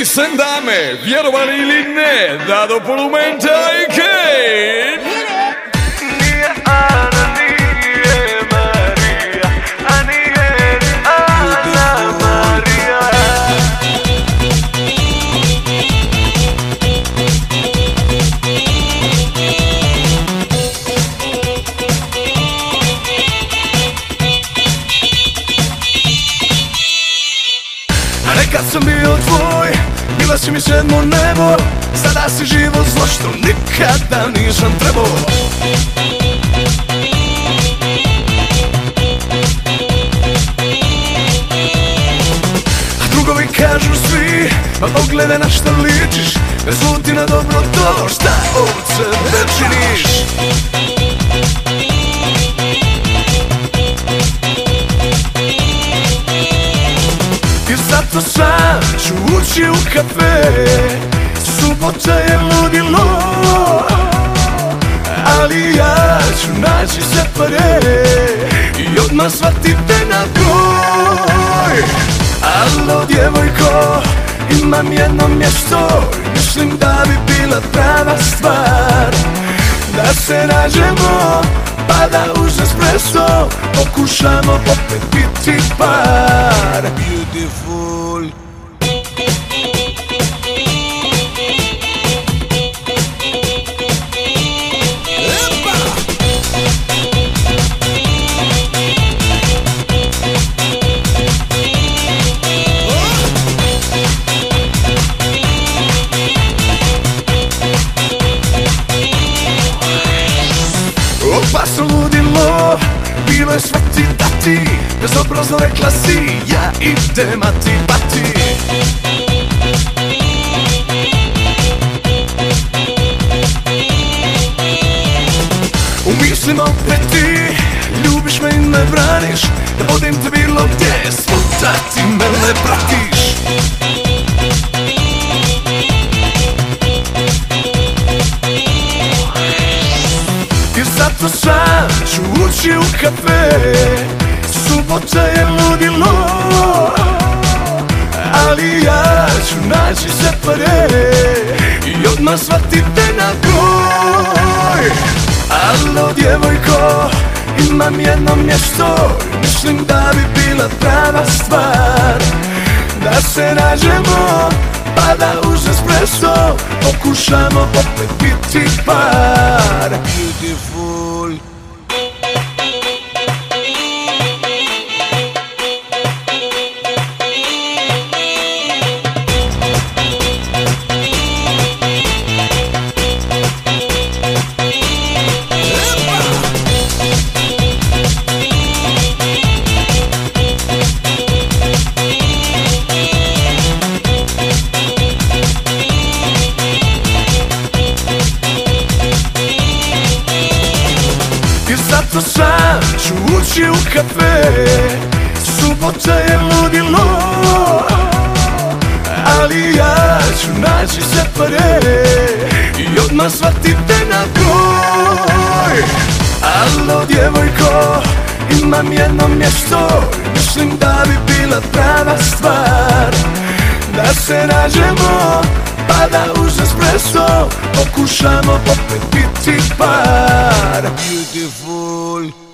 i sendame, vjerovali ili ne, da do polumenta i kej. Neka sam bio tvoj bila si mi sedmo nebo Sada si živo zlo što nikada nisam trebao. Drugovi kažu svi, pa pogledaj na što ličiš Ne zvuti na dobro to šta od sebe činiš zato sam ću ući u kafe. Subota je ludilo Ali ja ću naći se pare I odmah shvatite na broj Alo djevojko Imam jedno mjesto. Mislim da bi bila prava stvar Da se nađemo pa da uz espresso Pokušamo opet biti par Bezobrazno rekla si Ja idem a ti pati U mislima opet ti Ljubiš me i ne braniš Da vodim te bilo gdje Svuda ti mene pratiš. I zato sam ću ući u kafe Subota je ludilo Ali ja ću naći se pare I odmah shvatite na broj Alo djevojko Imam jedno mjesto Mislim da bi bila prava stvar. Da se nađemo pa da uz espresso Pokušamo opet biti par. Beautiful Zato sam ću ući u kafe. Subota je ludilo Ali ja ću naći se pare I odmah shvatite na broj Alo djevojko Imam jedno mjesto Mislim da bi bila prava stvar Da se nađemo pa da uz espresso Pokušamo opet biti par. Beautiful